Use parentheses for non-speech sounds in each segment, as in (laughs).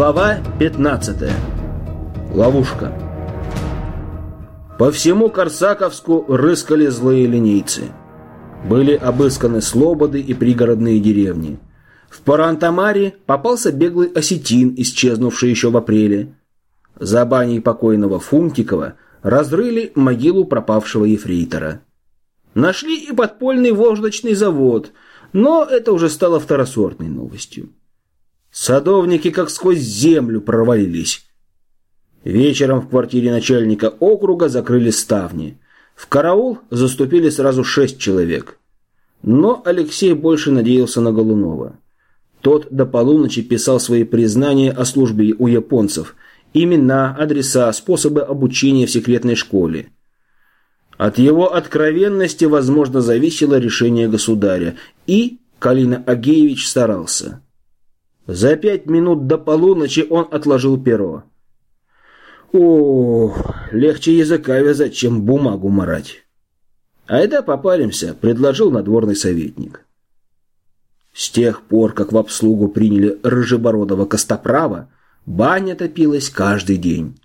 Глава 15. Ловушка. По всему Корсаковску рыскали злые линейцы. Были обысканы слободы и пригородные деревни. В Парантамаре попался беглый осетин, исчезнувший еще в апреле. За баней покойного Фунтикова разрыли могилу пропавшего ефрейтора. Нашли и подпольный вождочный завод, но это уже стало второсортной новостью. Садовники как сквозь землю провалились. Вечером в квартире начальника округа закрыли ставни. В караул заступили сразу шесть человек. Но Алексей больше надеялся на Голунова. Тот до полуночи писал свои признания о службе у японцев, имена, адреса, способы обучения в секретной школе. От его откровенности, возможно, зависело решение государя, и Калина Агеевич старался. За пять минут до полуночи он отложил перо. О, легче языка вязать, чем бумагу марать. Айда попаримся, предложил надворный советник. С тех пор, как в обслугу приняли рыжебородого костоправа, баня топилась каждый день.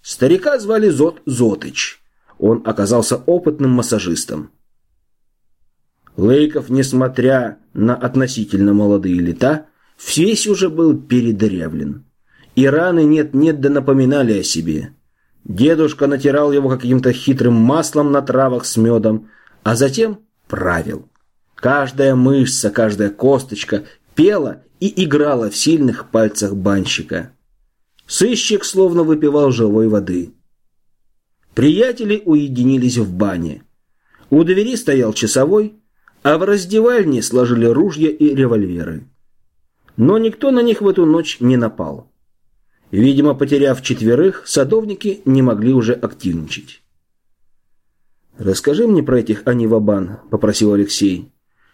Старика звали Зот Зотыч. Он оказался опытным массажистом. Лейков, несмотря на относительно молодые лета, Весь уже был передырявлен. И раны нет-нет да напоминали о себе. Дедушка натирал его каким-то хитрым маслом на травах с медом, а затем правил. Каждая мышца, каждая косточка пела и играла в сильных пальцах банщика. Сыщик словно выпивал живой воды. Приятели уединились в бане. У двери стоял часовой, а в раздевальне сложили ружья и револьверы. Но никто на них в эту ночь не напал. Видимо, потеряв четверых, садовники не могли уже активничать. «Расскажи мне про этих Анивабан», — попросил Алексей.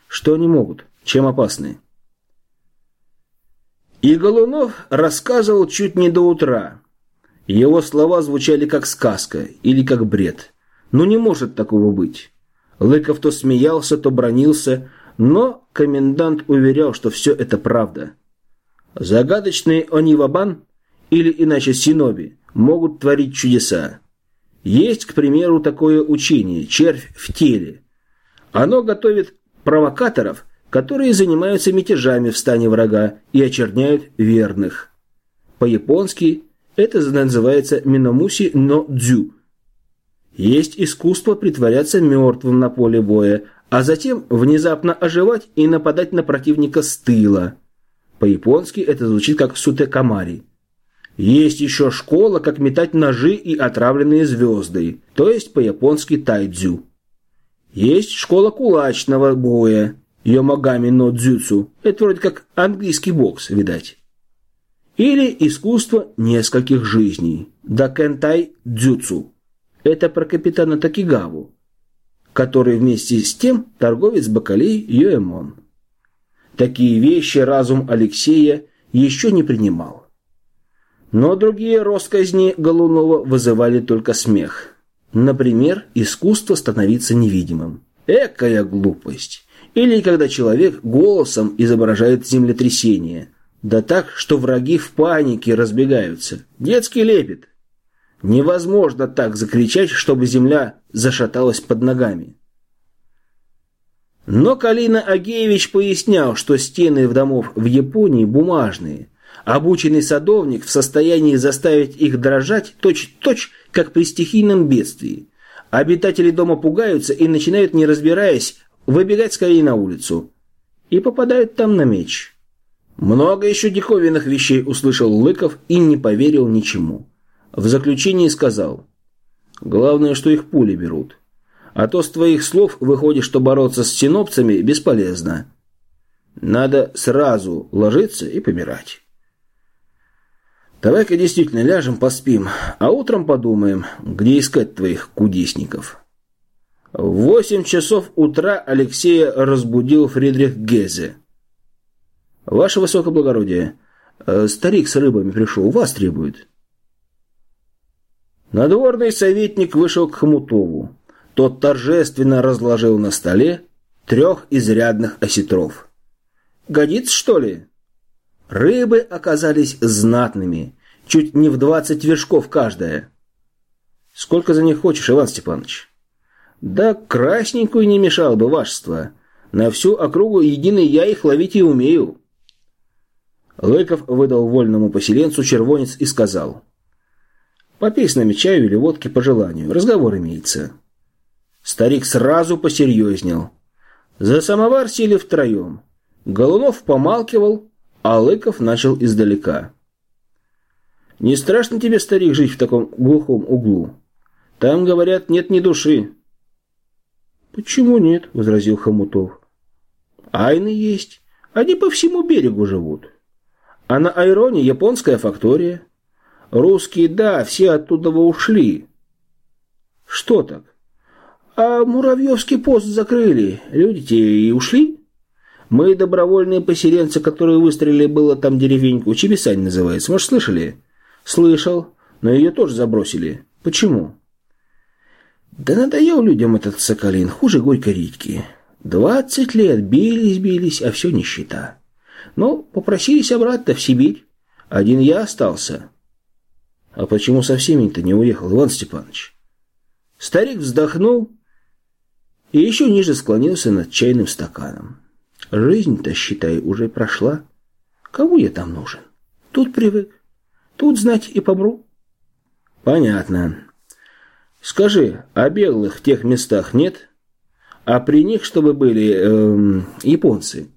«Что они могут? Чем опасны?» И Голунов рассказывал чуть не до утра. Его слова звучали как сказка или как бред. Но не может такого быть. Лыков то смеялся, то бронился, но комендант уверял, что все это правда. Загадочные Онивабан, или иначе Синоби, могут творить чудеса. Есть, к примеру, такое учение «Червь в теле». Оно готовит провокаторов, которые занимаются мятежами в стане врага и очерняют верных. По-японски это называется «миномуси но дзю». Есть искусство притворяться мертвым на поле боя, а затем внезапно оживать и нападать на противника с тыла. По-японски это звучит как сутекамари. Есть еще школа, как метать ножи и отравленные звезды, то есть по-японски тайдзю. Есть школа кулачного боя, йомагами но дзюцу, это вроде как английский бокс, видать. Или искусство нескольких жизней, дакентай дзюцу. Это про капитана Такигаву, который вместе с тем торговец бакалей Йоэмон. Такие вещи разум Алексея еще не принимал. Но другие росказни Голунова вызывали только смех. Например, искусство становиться невидимым. Экая глупость. Или когда человек голосом изображает землетрясение. Да так, что враги в панике разбегаются. Детский лепет. Невозможно так закричать, чтобы земля зашаталась под ногами. Но Калина Агеевич пояснял, что стены в домов в Японии бумажные. Обученный садовник в состоянии заставить их дрожать точь-точь, как при стихийном бедствии. Обитатели дома пугаются и начинают, не разбираясь, выбегать скорее на улицу. И попадают там на меч. Много еще диковинных вещей услышал Лыков и не поверил ничему. В заключении сказал, главное, что их пули берут. А то с твоих слов выходит, что бороться с синопцами бесполезно. Надо сразу ложиться и помирать. Давай-ка действительно ляжем, поспим, а утром подумаем, где искать твоих кудесников. В восемь часов утра Алексея разбудил Фридрих Гезе. «Ваше высокоблагородие, э, старик с рыбами пришел, вас требует». Надворный советник вышел к Хомутову. Тот торжественно разложил на столе трех изрядных осетров. «Годится, что ли?» Рыбы оказались знатными, чуть не в двадцать вершков каждая. Сколько за них хочешь, Иван Степанович? Да красненькую не мешало бы вашество. На всю округу единый я их ловить и умею. Лыков выдал вольному поселенцу червонец и сказал. Попей с нами чаю или водки по желанию, разговор имеется. Старик сразу посерьезнел. За самовар сели втроем. Голунов помалкивал, а Лыков начал издалека. «Не страшно тебе, старик, жить в таком глухом углу? Там, говорят, нет ни души». «Почему нет?» — возразил Хомутов. «Айны есть. Они по всему берегу живут. А на Айроне японская фактория. Русские, да, все оттуда ушли». «Что так?» «А Муравьевский пост закрыли. Люди-те и ушли?» «Мы добровольные поселенцы, которые выстрелили было там деревеньку. Чебесань называется. Может, слышали?» «Слышал. Но ее тоже забросили. Почему?» Да надоел людям этот Соколин, хуже горькой редьки. Двадцать лет бились-бились, а все нищета. Ну, попросились обратно в Сибирь. Один я остался. А почему со всеми-то не уехал, Иван Степанович? Старик вздохнул и еще ниже склонился над чайным стаканом. Жизнь-то, считай, уже прошла. Кому я там нужен? Тут привык. Тут, знать, и помру. Понятно. Скажи, а беглых в тех местах нет? А при них чтобы были эм, японцы?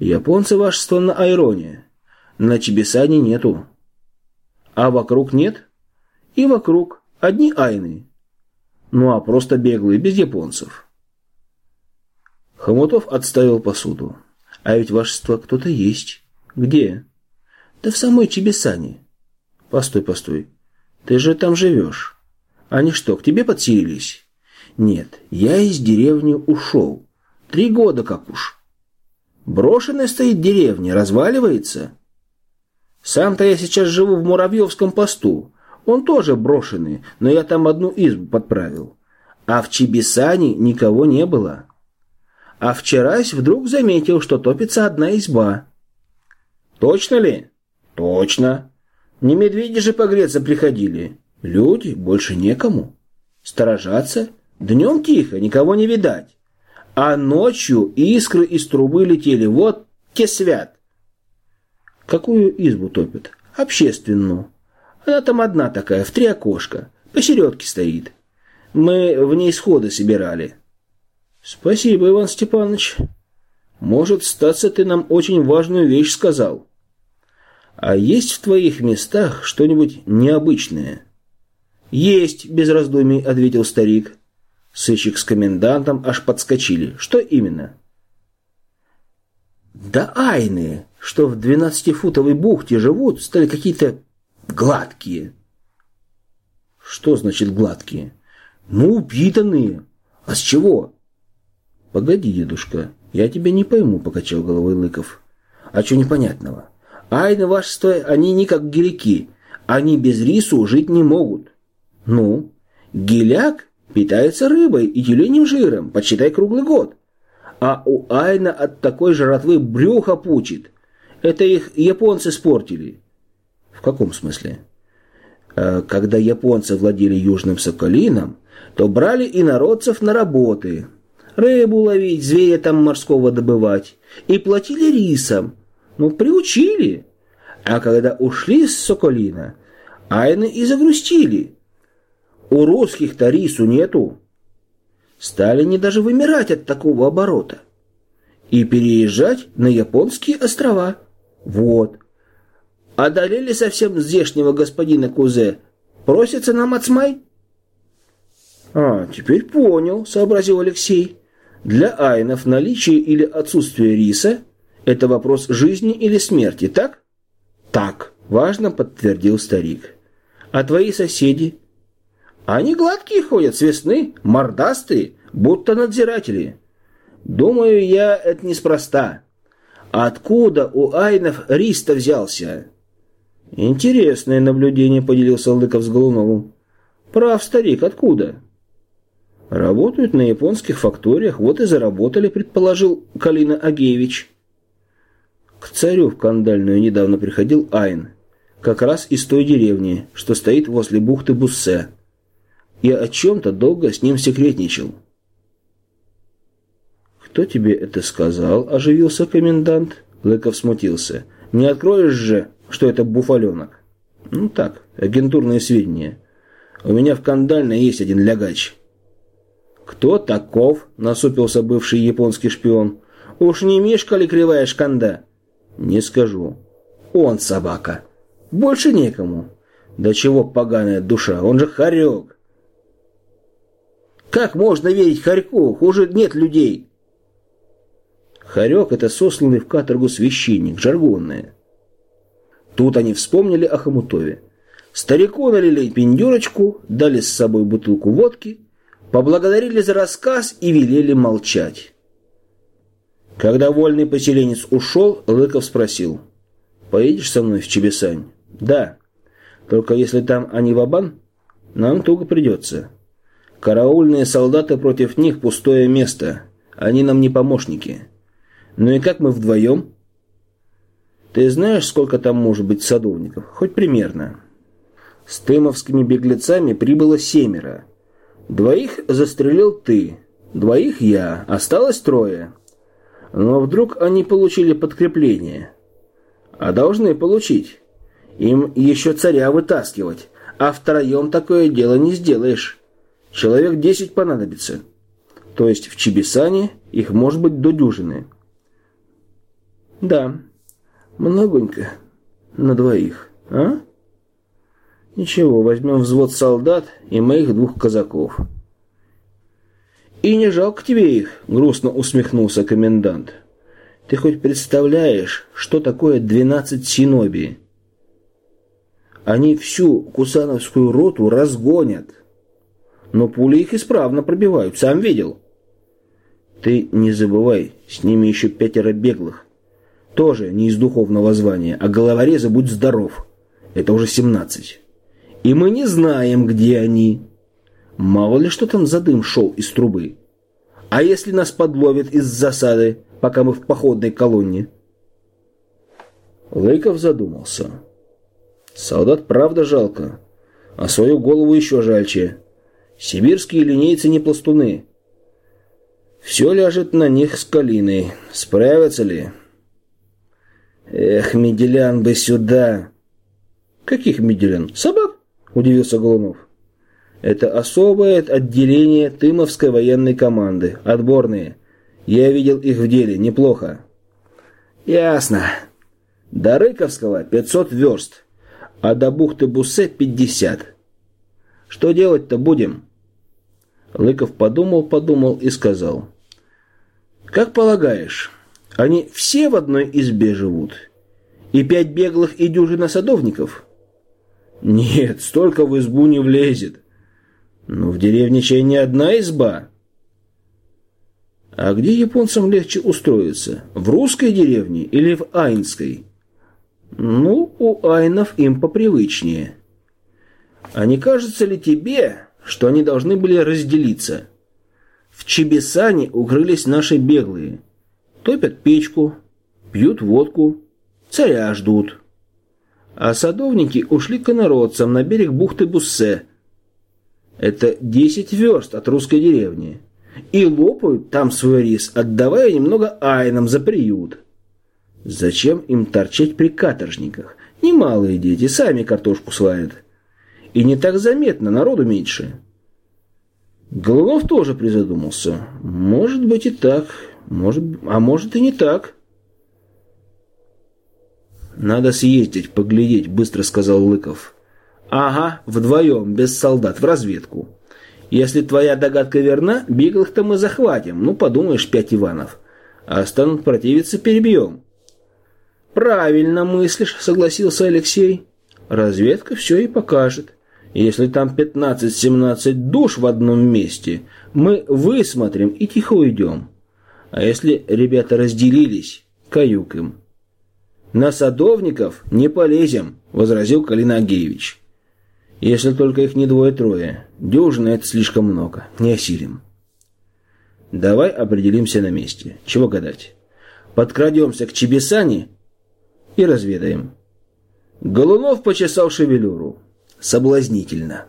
Японцы вашество на Айроне. На Чебесане нету. А вокруг нет? И вокруг. Одни айны. Ну а просто беглые, без японцев. Хомутов отставил посуду. А ведь вашество кто-то есть. Где? Да в самой Чебесане. Постой, постой. Ты же там живешь. Они что, к тебе подселились? Нет, я из деревни ушел. Три года как уж. Брошенная стоит деревня, разваливается. Сам-то я сейчас живу в Муравьевском посту. Он тоже брошенный, но я там одну избу подправил. А в Чебесане никого не было. А вчерась вдруг заметил, что топится одна изба. Точно ли? Точно. Не медведи же погреться приходили. Люди больше некому. Сторожаться? Днем тихо, никого не видать. А ночью искры из трубы летели. Вот те свят. Какую избу топят? Общественную. Она там одна такая, в три окошка. Посередке стоит. Мы в ней сходы собирали. Спасибо, Иван Степанович. Может, статься ты нам очень важную вещь сказал. А есть в твоих местах что-нибудь необычное? «Есть!» – без раздумий ответил старик. Сыщик с комендантом аж подскочили. «Что именно?» «Да айны, что в двенадцатифутовой бухте живут, стали какие-то гладкие». «Что значит гладкие?» «Ну, упитанные. А с чего?» «Погоди, дедушка, я тебя не пойму», – покачал головой Лыков. «А что непонятного? Айны вашество, они не как гелики. Они без рису жить не могут. Ну, геляк питается рыбой и тюленем жиром, почитай круглый год. А у Айна от такой жратвы брюхо пучит. Это их японцы спортили. В каком смысле? Э, когда японцы владели Южным Соколином, то брали и народцев на работы. Рыбу ловить, зверя там морского добывать. И платили рисом. Ну, приучили. А когда ушли с Соколина, Айны и загрустили. У русских-то рису нету. Стали не даже вымирать от такого оборота. И переезжать на японские острова. Вот. Одолели совсем здешнего господина Кузе. Просится нам отсмай? А, теперь понял, сообразил Алексей. Для айнов наличие или отсутствие риса – это вопрос жизни или смерти, так? Так, важно подтвердил старик. А твои соседи – они гладкие ходят с весны, мордастые, будто надзиратели. Думаю я, это неспроста. Откуда у айнов рис-то взялся? Интересное наблюдение, поделился Лыков с Голуновым. Прав, старик, откуда? Работают на японских факториях, вот и заработали, предположил Калина Агеевич. К царю в Кандальную недавно приходил Айн, как раз из той деревни, что стоит возле бухты Буссе, и о чем-то долго с ним секретничал. «Кто тебе это сказал?» – оживился комендант. Лыков смутился. «Не откроешь же, что это буфаленок?» «Ну так, агентурные сведения. У меня в Кандальной есть один лягач». «Кто таков?» – насупился бывший японский шпион. «Уж не Мишка ли кривая шканда?» «Не скажу». «Он собака. Больше некому». «Да чего поганая душа, он же хорек». «Как можно верить хорьку? Хуже нет людей». Хорек – это сосланный в каторгу священник, жаргонное. Тут они вспомнили о Хомутове. Старику налили пиндюрочку, дали с собой бутылку водки, поблагодарили за рассказ и велели молчать. Когда вольный поселенец ушел, Лыков спросил. «Поедешь со мной в Чебесань?» «Да. Только если там они вабан, нам туго придется. Караульные солдаты против них пустое место. Они нам не помощники». Ну и как мы вдвоем? Ты знаешь, сколько там может быть садовников? Хоть примерно. С тымовскими беглецами прибыло семеро. Двоих застрелил ты, двоих я, осталось трое. Но вдруг они получили подкрепление. А должны получить. Им еще царя вытаскивать, а втроем такое дело не сделаешь. Человек десять понадобится. То есть в Чебесане их может быть до дюжины. Да, многонько на двоих, а? Ничего, возьмем взвод солдат и моих двух казаков. И не жалко тебе их, грустно усмехнулся комендант. Ты хоть представляешь, что такое двенадцать синоби? Они всю кусановскую роту разгонят. Но пули их исправно пробивают, сам видел. Ты не забывай, с ними еще пятеро беглых. Тоже не из духовного звания, а головорезы будь здоров. Это уже семнадцать. И мы не знаем, где они. Мало ли что там за дым шел из трубы. А если нас подловят из засады, пока мы в походной колонне? Лыков задумался. Солдат правда жалко, а свою голову еще жальче. Сибирские линейцы не пластуны. Все ляжет на них с Калиной. Справятся ли? Эх, Меделян бы сюда. Каких Меделян? Собак? Удивился Голунов. Это особое отделение Тымовской военной команды. Отборные. Я видел их в деле. Неплохо. Ясно. До Рыковского 500 верст, а до бухты Бусе 50. Что делать-то будем? Лыков подумал-подумал и сказал. Как полагаешь, они все в одной избе живут. И пять беглых и дюжина садовников? Нет, столько в избу не влезет. Но в деревне чай не одна изба. А где японцам легче устроиться? В русской деревне или в айнской? Ну, у айнов им попривычнее. А не кажется ли тебе, что они должны были разделиться? В Чебесане укрылись наши беглые – Топят печку, пьют водку, царя ждут. А садовники ушли к инородцам на берег бухты Буссе. Это десять верст от русской деревни. И лопают там свой рис, отдавая немного айнам за приют. Зачем им торчать при каторжниках? Немалые дети, сами картошку сварят. И не так заметно, народу меньше. Голунов тоже призадумался. Может быть и так. Может, а может и не так. Надо съездить, поглядеть, быстро сказал Лыков. Ага, вдвоем, без солдат, в разведку. Если твоя догадка верна, беглых-то мы захватим. Ну, подумаешь, пять Иванов. А станут противиться, перебьем. Правильно мыслишь, согласился Алексей. Разведка все и покажет. Если там 15-17 душ в одном месте, мы высмотрим и тихо уйдем. А если ребята разделились, каюк им. «На садовников не полезем», — возразил Калина Агеевич. «Если только их не двое-трое. Дюжина — это слишком много. Не осилим». «Давай определимся на месте. Чего гадать? Подкрадемся к Чебесане и разведаем. Голунов почесал шевелюру. Соблазнительно.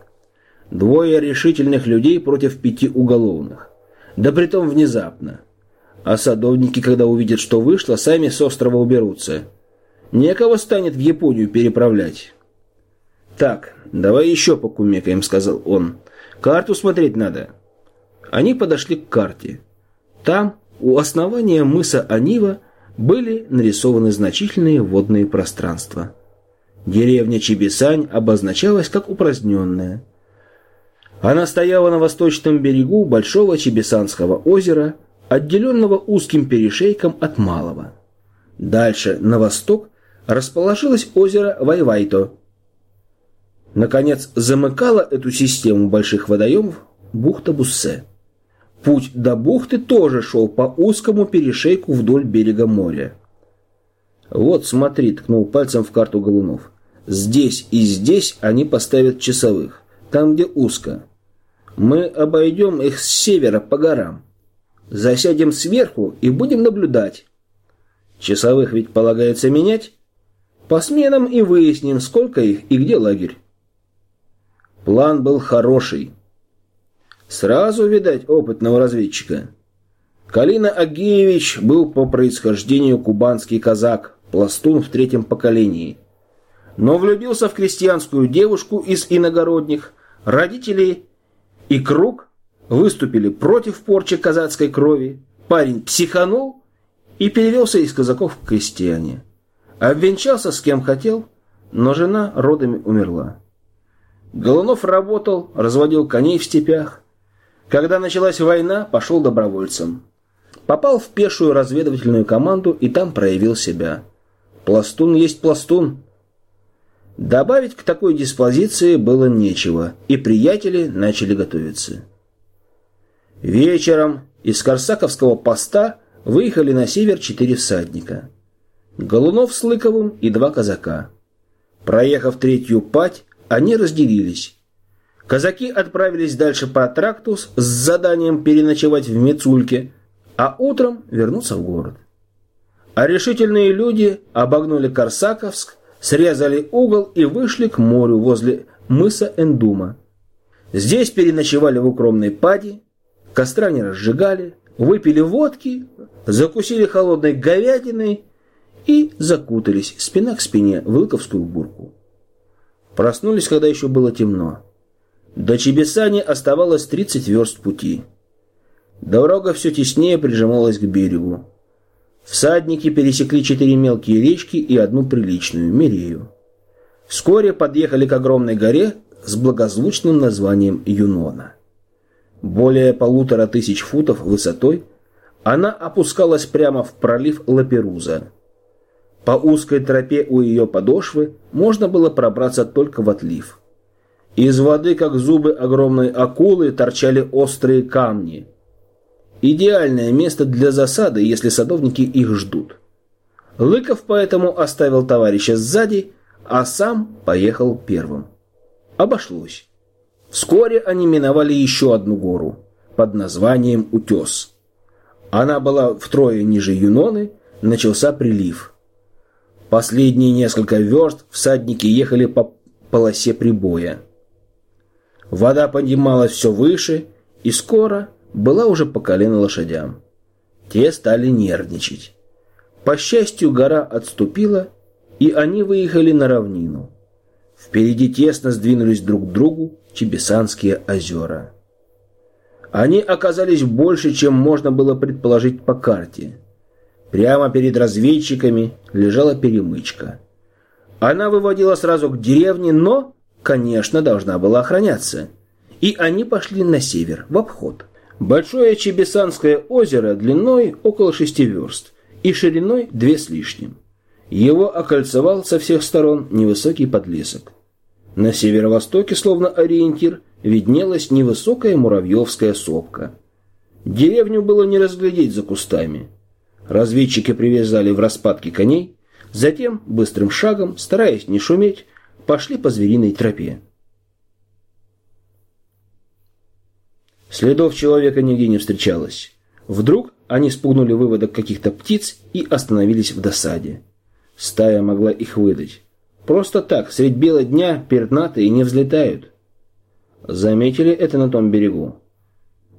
Двое решительных людей против пяти уголовных. Да притом внезапно. А садовники, когда увидят, что вышло, сами с острова уберутся. Некого станет в Японию переправлять. «Так, давай еще покумекаем», — сказал он. «Карту смотреть надо». Они подошли к карте. Там, у основания мыса Анива, были нарисованы значительные водные пространства. Деревня Чебисань обозначалась как упраздненная. Она стояла на восточном берегу большого Чебисанского озера, отделенного узким перешейком от малого. Дальше, на восток, расположилось озеро Вайвайто. Наконец, замыкала эту систему больших водоемов бухта Буссе. Путь до бухты тоже шел по узкому перешейку вдоль берега моря. «Вот, смотри», — ткнул пальцем в карту Голунов. «Здесь и здесь они поставят часовых, там, где узко. Мы обойдем их с севера по горам. Засядем сверху и будем наблюдать. Часовых ведь полагается менять?» По сменам и выясним, сколько их и где лагерь. План был хороший. Сразу, видать, опытного разведчика. Калина Агеевич был по происхождению кубанский казак, пластун в третьем поколении. Но влюбился в крестьянскую девушку из иногородних, родители и круг выступили против порчи казацкой крови, парень психанул и перевелся из казаков в крестьяне. Обвенчался с кем хотел, но жена родами умерла. Голунов работал, разводил коней в степях. Когда началась война, пошел добровольцем. Попал в пешую разведывательную команду и там проявил себя. Пластун есть пластун. Добавить к такой диспозиции было нечего, и приятели начали готовиться. Вечером из Корсаковского поста выехали на север четыре всадника. Голунов с Лыковым и два казака. Проехав третью пать, они разделились. Казаки отправились дальше по тракту с заданием переночевать в Мецульке, а утром вернуться в город. А решительные люди обогнули Корсаковск, срезали угол и вышли к морю возле мыса Эндума. Здесь переночевали в укромной паде, костра не разжигали, выпили водки, закусили холодной говядиной и закутались спина к спине в лыковскую бурку. Проснулись, когда еще было темно. До Чебесани оставалось 30 верст пути. Дорога все теснее прижималась к берегу. Всадники пересекли четыре мелкие речки и одну приличную, Мирею. Вскоре подъехали к огромной горе с благозвучным названием Юнона. Более полутора тысяч футов высотой, она опускалась прямо в пролив Лаперуза. По узкой тропе у ее подошвы можно было пробраться только в отлив. Из воды, как зубы огромной акулы, торчали острые камни. Идеальное место для засады, если садовники их ждут. Лыков поэтому оставил товарища сзади, а сам поехал первым. Обошлось. Вскоре они миновали еще одну гору под названием Утес. Она была втрое ниже Юноны, начался прилив – Последние несколько верст всадники ехали по полосе прибоя. Вода поднималась все выше и скоро была уже по колено лошадям. Те стали нервничать. По счастью, гора отступила, и они выехали на равнину. Впереди тесно сдвинулись друг к другу Чебесанские озера. Они оказались больше, чем можно было предположить по карте. Прямо перед разведчиками лежала перемычка. Она выводила сразу к деревне, но, конечно, должна была охраняться. И они пошли на север, в обход. Большое Чебесанское озеро длиной около шести верст и шириной две с лишним. Его окольцевал со всех сторон невысокий подлесок. На северо-востоке, словно ориентир, виднелась невысокая муравьевская сопка. Деревню было не разглядеть за кустами. Разведчики привязали в распадке коней, затем, быстрым шагом, стараясь не шуметь, пошли по звериной тропе. Следов человека нигде не встречалось. Вдруг они спугнули выводок каких-то птиц и остановились в досаде. Стая могла их выдать. Просто так, средь бела дня, пернатые не взлетают. Заметили это на том берегу?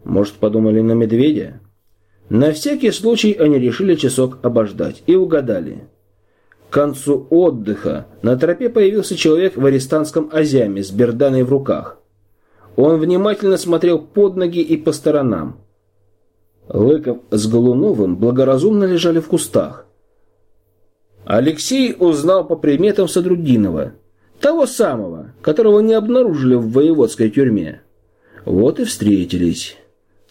Может, подумали на медведя? На всякий случай они решили часок обождать и угадали. К концу отдыха на тропе появился человек в арестантском азяме с берданой в руках. Он внимательно смотрел под ноги и по сторонам. Лыков с Голуновым благоразумно лежали в кустах. Алексей узнал по приметам Садрудинова, того самого, которого не обнаружили в воеводской тюрьме. Вот и встретились.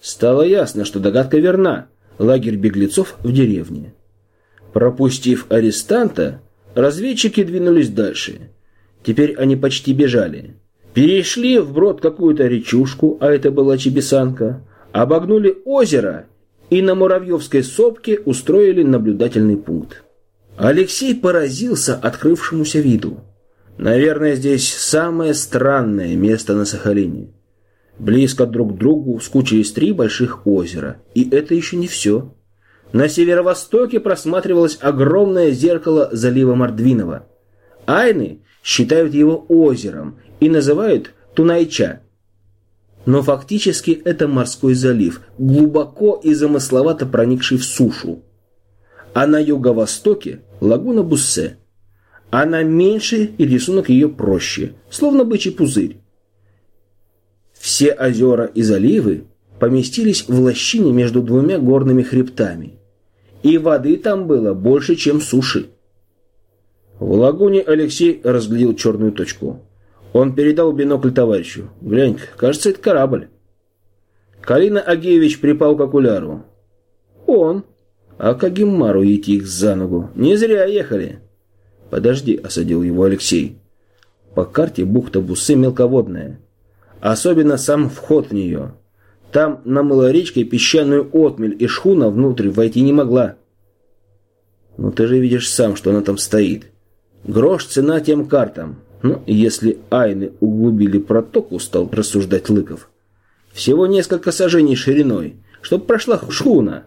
Стало ясно, что догадка верна. Лагерь беглецов в деревне. Пропустив арестанта, разведчики двинулись дальше. Теперь они почти бежали. Перешли вброд какую-то речушку, а это была Чебесанка, обогнули озеро и на Муравьевской сопке устроили наблюдательный пункт. Алексей поразился открывшемуся виду. Наверное, здесь самое странное место на Сахалине. Близко друг к другу скучились три больших озера. И это еще не все. На северо-востоке просматривалось огромное зеркало залива Мордвинова. Айны считают его озером и называют Тунайча. Но фактически это морской залив, глубоко и замысловато проникший в сушу. А на юго-востоке лагуна Буссе. Она меньше и рисунок ее проще, словно бычий пузырь. Все озера и заливы поместились в лощине между двумя горными хребтами. И воды там было больше, чем суши. В лагуне Алексей разглядел черную точку. Он передал бинокль товарищу. глянь кажется, это корабль». Калина Агеевич припал к окуляру. «Он. А Кагимару идти их за ногу. Не зря ехали». «Подожди», — осадил его Алексей. «По карте бухта Бусы мелководная. Особенно сам вход в нее. Там намыла речкой песчаную отмель, и шхуна внутрь войти не могла». «Ну ты же видишь сам, что она там стоит. Грош цена тем картам. Ну, если айны углубили протоку, стал рассуждать Лыков. Всего несколько сажений шириной, чтоб прошла шхуна.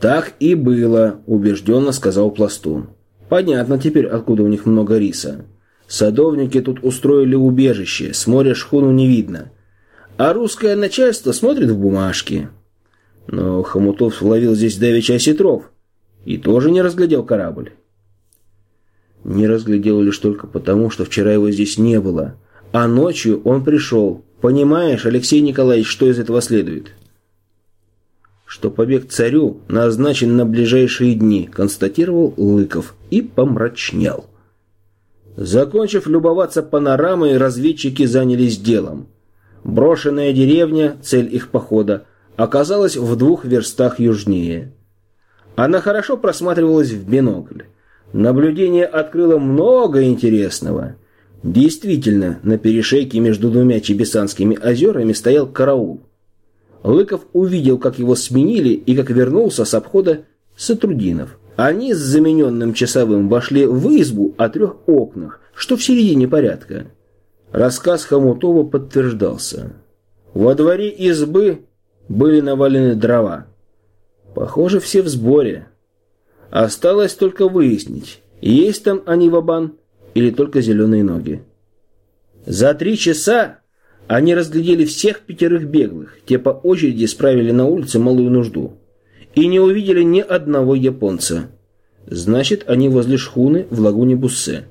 Так и было, убежденно сказал Пластун. Понятно теперь, откуда у них много риса. Садовники тут устроили убежище, с моря шхуну не видно. А русское начальство смотрит в бумажки. Но Хомутов ловил здесь давеча осетров и тоже не разглядел корабль. Не разглядел лишь только потому, что вчера его здесь не было. А ночью он пришел. Понимаешь, Алексей Николаевич, что из этого следует? Что побег царю назначен на ближайшие дни, констатировал Лыков и помрачнел. Закончив любоваться панорамой, разведчики занялись делом. Брошенная деревня, цель их похода, оказалась в двух верстах южнее. Она хорошо просматривалась в бинокль. Наблюдение открыло много интересного. Действительно, на перешейке между двумя Чебесанскими озерами стоял караул. Лыков увидел, как его сменили и как вернулся с обхода Сатрудинов. Они с замененным часовым вошли в избу о трех окнах, что в середине порядка. Рассказ Хомутова подтверждался. Во дворе избы были навалены дрова. Похоже, все в сборе. Осталось только выяснить, есть там они вабан или только зеленые ноги. За три часа они разглядели всех пятерых беглых, те по очереди справили на улице малую нужду. И не увидели ни одного японца. Значит, они возле шхуны в лагуне Буссе.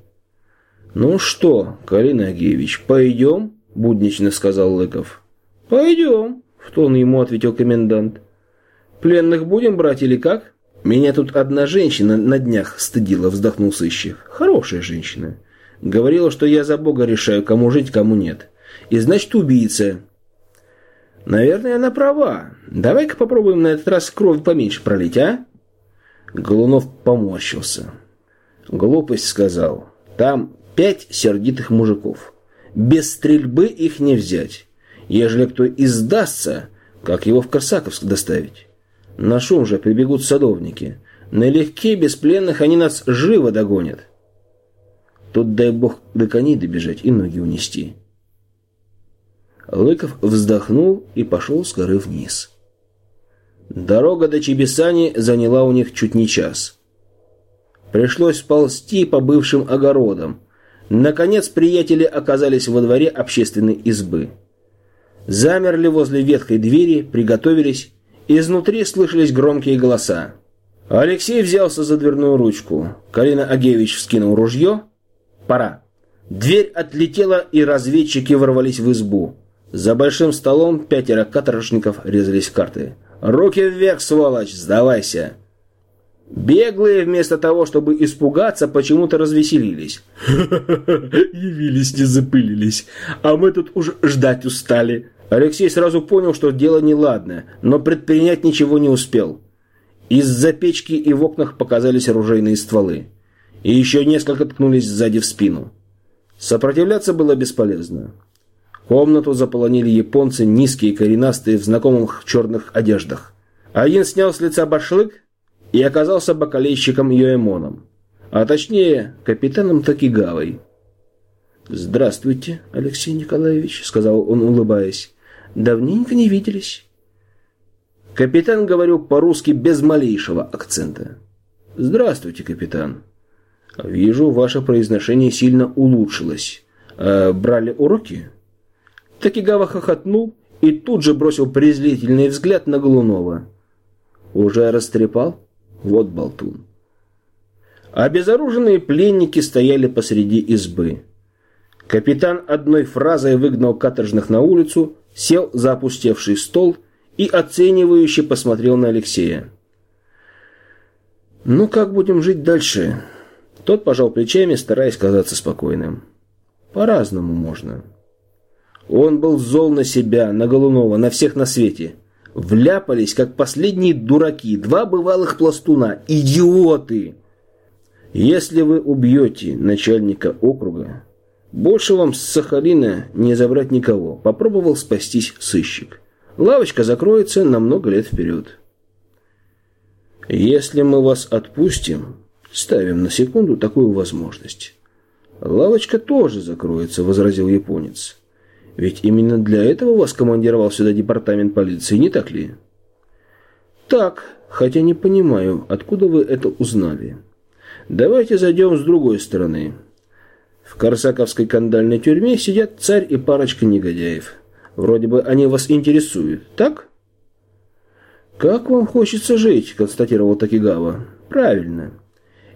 «Ну что, Калина Агеевич, пойдем?» – буднично сказал Лыков. «Пойдем», – в тон ему ответил комендант. «Пленных будем брать или как?» «Меня тут одна женщина на днях стыдила», – вздохнул сыщик. «Хорошая женщина. Говорила, что я за Бога решаю, кому жить, кому нет. И значит, убийца». «Наверное, она права. Давай-ка попробуем на этот раз кровь поменьше пролить, а?» Голунов поморщился. «Глупость», — сказал. «Там пять сердитых мужиков. Без стрельбы их не взять. Ежели кто издастся, как его в Корсаковск доставить?» На шум же прибегут садовники. Налегке, без пленных, они нас живо догонят. Тут дай бог до коней добежать и ноги унести. Лыков вздохнул и пошел с горы вниз. Дорога до Чебесани заняла у них чуть не час. Пришлось ползти по бывшим огородам. Наконец приятели оказались во дворе общественной избы. Замерли возле ветхой двери, приготовились. Изнутри слышались громкие голоса. Алексей взялся за дверную ручку. Калина Агеевич вскинул ружье. «Пора». Дверь отлетела, и разведчики ворвались в избу. За большим столом пятеро каторжников резались карты. «Руки вверх, сволочь! Сдавайся!» Беглые, вместо того, чтобы испугаться, почему-то развеселились. (laughs) Явились, не запылились. А мы тут уж ждать устали. Алексей сразу понял, что дело неладное, но предпринять ничего не успел. Из-за печки и в окнах показались оружейные стволы. И еще несколько ткнулись сзади в спину. Сопротивляться было бесполезно. Комнату заполонили японцы, низкие, коренастые, в знакомых черных одеждах. Один снял с лица башлык и оказался бакалейщиком Йоэмоном, а точнее капитаном Такигавой. «Здравствуйте, Алексей Николаевич», — сказал он, улыбаясь. «Давненько не виделись». Капитан говорил по-русски без малейшего акцента. «Здравствуйте, капитан. Вижу, ваше произношение сильно улучшилось. Э, брали уроки?» Такигава хохотнул и тут же бросил презрительный взгляд на Голунова. «Уже растрепал? Вот болтун». Обезоруженные пленники стояли посреди избы. Капитан одной фразой выгнал каторжных на улицу, сел за опустевший стол и оценивающе посмотрел на Алексея. «Ну, как будем жить дальше?» Тот пожал плечами, стараясь казаться спокойным. «По-разному можно». Он был зол на себя, на Голунова, на всех на свете. Вляпались, как последние дураки, два бывалых пластуна, идиоты. Если вы убьете начальника округа, больше вам с Сахалина не забрать никого. Попробовал спастись сыщик. Лавочка закроется на много лет вперед. Если мы вас отпустим, ставим на секунду такую возможность. Лавочка тоже закроется, возразил японец. Ведь именно для этого вас командировал сюда департамент полиции, не так ли? Так, хотя не понимаю, откуда вы это узнали. Давайте зайдем с другой стороны. В Корсаковской кандальной тюрьме сидят царь и парочка негодяев. Вроде бы они вас интересуют, так? Как вам хочется жить, констатировал Такигава. Правильно.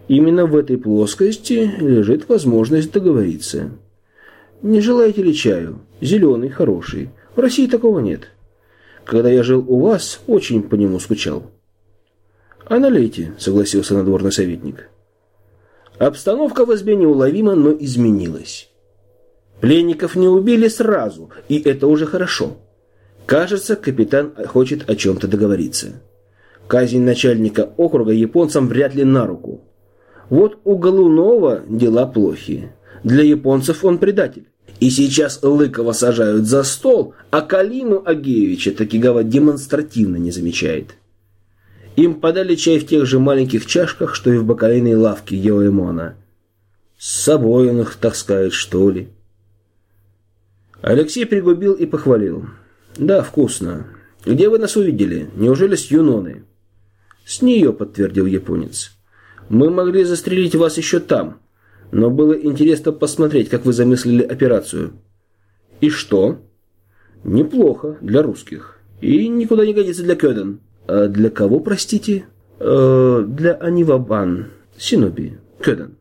Именно в этой плоскости лежит возможность договориться. Не желаете ли чаю? Зеленый, хороший. В России такого нет. Когда я жил у вас, очень по нему скучал. А налейте, согласился надворный советник. Обстановка в избе неуловимо, но изменилась. Пленников не убили сразу, и это уже хорошо. Кажется, капитан хочет о чем-то договориться. Казнь начальника округа японцам вряд ли на руку. Вот у Голунова дела плохие. Для японцев он предатель. И сейчас Лыкова сажают за стол, а Калину Агеевича Такигава демонстративно не замечает. Им подали чай в тех же маленьких чашках, что и в бакалейной лавке Йоэмона. С собой он их таскает, что ли? Алексей пригубил и похвалил. «Да, вкусно. Где вы нас увидели? Неужели с Юноны?» «С нее», — подтвердил японец. «Мы могли застрелить вас еще там, но было интересно посмотреть, как вы замыслили операцию. И что? Неплохо для русских. И никуда не годится для Кёден. А для кого, простите? Э, для Анивабан, Синоби, Кёден.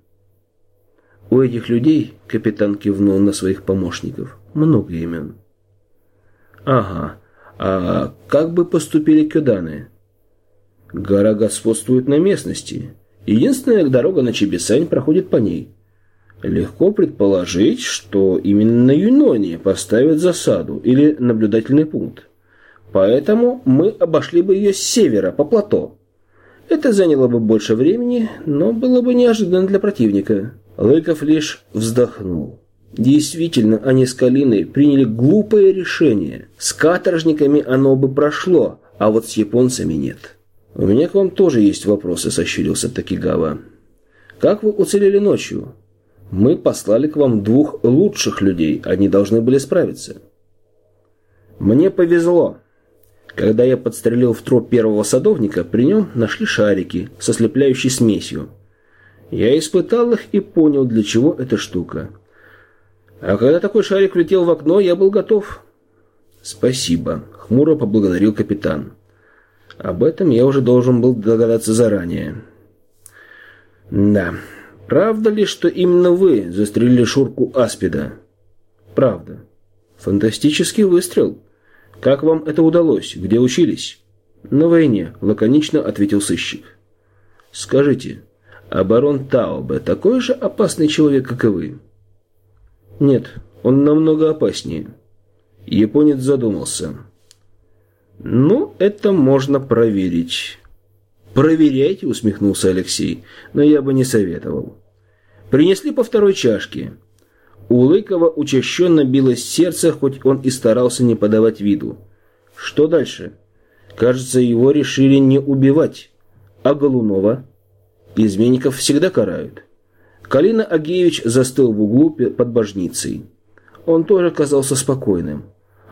У этих людей, капитан кивнул на своих помощников, много имен. Ага, а как бы поступили кёданы? Гора господствует на местности. Единственная дорога на Чебесань проходит по ней. Легко предположить, что именно на Юноне поставят засаду или наблюдательный пункт. Поэтому мы обошли бы ее с севера, по плато. Это заняло бы больше времени, но было бы неожиданно для противника. Лыков лишь вздохнул. Действительно, они с Калиной приняли глупое решение. С каторжниками оно бы прошло, а вот с японцами нет. «У меня к вам тоже есть вопросы», — сощурился Такигава. «Как вы уцелели ночью?» Мы послали к вам двух лучших людей, они должны были справиться. Мне повезло. Когда я подстрелил в труп первого садовника, при нем нашли шарики со слепляющей смесью. Я испытал их и понял, для чего эта штука. А когда такой шарик влетел в окно, я был готов. Спасибо, хмуро поблагодарил капитан. Об этом я уже должен был догадаться заранее. Да, правда ли, что именно вы застрелили Шурку Аспида? Правда. Фантастический выстрел. Как вам это удалось? Где учились? На войне, лаконично ответил сыщик. Скажите, а барон Таубе такой же опасный человек, как и вы? Нет, он намного опаснее. Японец задумался. Ну, это можно проверить. Проверяйте, усмехнулся Алексей, но я бы не советовал. Принесли по второй чашке. У Лыкова учащенно билось сердце, хоть он и старался не подавать виду. Что дальше? Кажется, его решили не убивать. А Голунова? Изменников всегда карают. Калина Агеевич застыл в углу под божницей. Он тоже казался спокойным.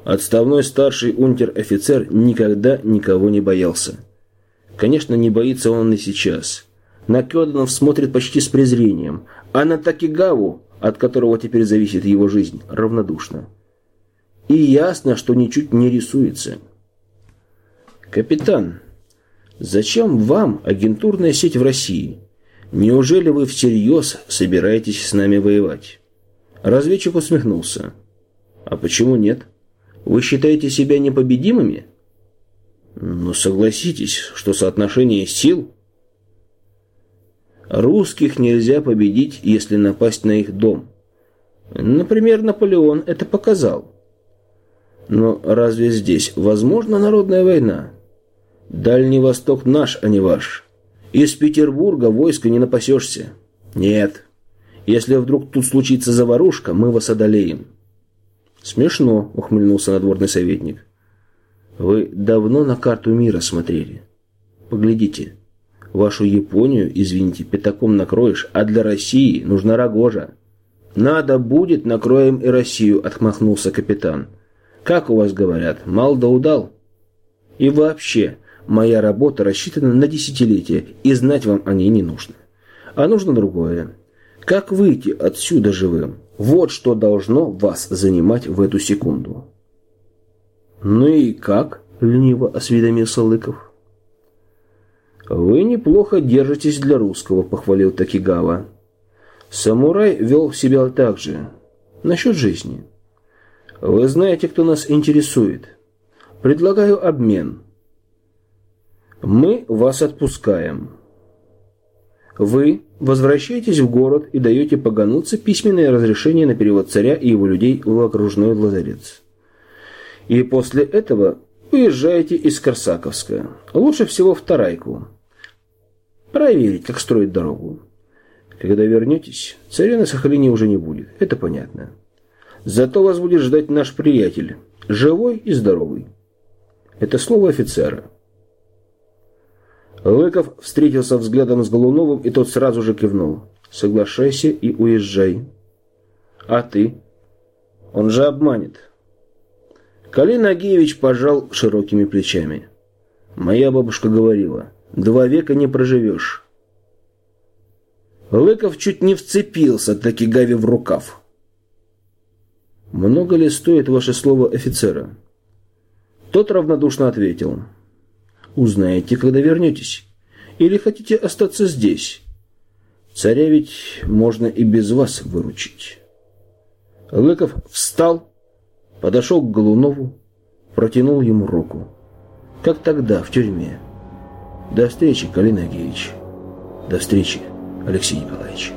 Отставной старший унтер-офицер никогда никого не боялся. Конечно, не боится он и сейчас. На Кёданов смотрит почти с презрением, а на Такигаву, от которого теперь зависит его жизнь, равнодушно. И ясно, что ничуть не рисуется. «Капитан, зачем вам агентурная сеть в России? Неужели вы всерьез собираетесь с нами воевать?» Разведчик усмехнулся. «А почему нет? Вы считаете себя непобедимыми?» «Ну, согласитесь, что соотношение сил...» Русских нельзя победить, если напасть на их дом. Например, Наполеон это показал. Но разве здесь возможна народная война? Дальний Восток наш, а не ваш. Из Петербурга войска не напасешься. Нет. Если вдруг тут случится заварушка, мы вас одолеем. Смешно, ухмыльнулся надворный советник. Вы давно на карту мира смотрели? Поглядите. Вашу Японию, извините, пятаком накроешь, а для России нужна рогожа. Надо будет, накроем и Россию, отмахнулся капитан. Как у вас говорят, мал да удал? И вообще, моя работа рассчитана на десятилетия, и знать вам о ней не нужно. А нужно другое. Как выйти отсюда живым? Вот что должно вас занимать в эту секунду. Ну и как? Лениво осведомился Лыков. Вы неплохо держитесь для русского, похвалил Такигава. Самурай вел себя так же. Насчет жизни. Вы знаете, кто нас интересует. Предлагаю обмен. Мы вас отпускаем. Вы возвращаетесь в город и даете погануться письменное разрешение на перевод царя и его людей в окружной лазарец. И после этого уезжаете из Корсаковска. Лучше всего в Тарайку. Проверить, как строить дорогу. Когда вернетесь, царя на Сахалине уже не будет. Это понятно. Зато вас будет ждать наш приятель. Живой и здоровый. Это слово офицера. Лыков встретился взглядом с Голуновым, и тот сразу же кивнул. «Соглашайся и уезжай». «А ты?» «Он же обманет». Калин Агеевич пожал широкими плечами. «Моя бабушка говорила, два века не проживешь». Лыков чуть не вцепился таки Гави в рукав. «Много ли стоит ваше слово офицера?» Тот равнодушно ответил. Узнаете, когда вернетесь. Или хотите остаться здесь? Царя ведь можно и без вас выручить. Лыков встал, подошел к Голунову, протянул ему руку. Как тогда, в тюрьме. До встречи, Калина Агеевич. До встречи, Алексей Николаевич.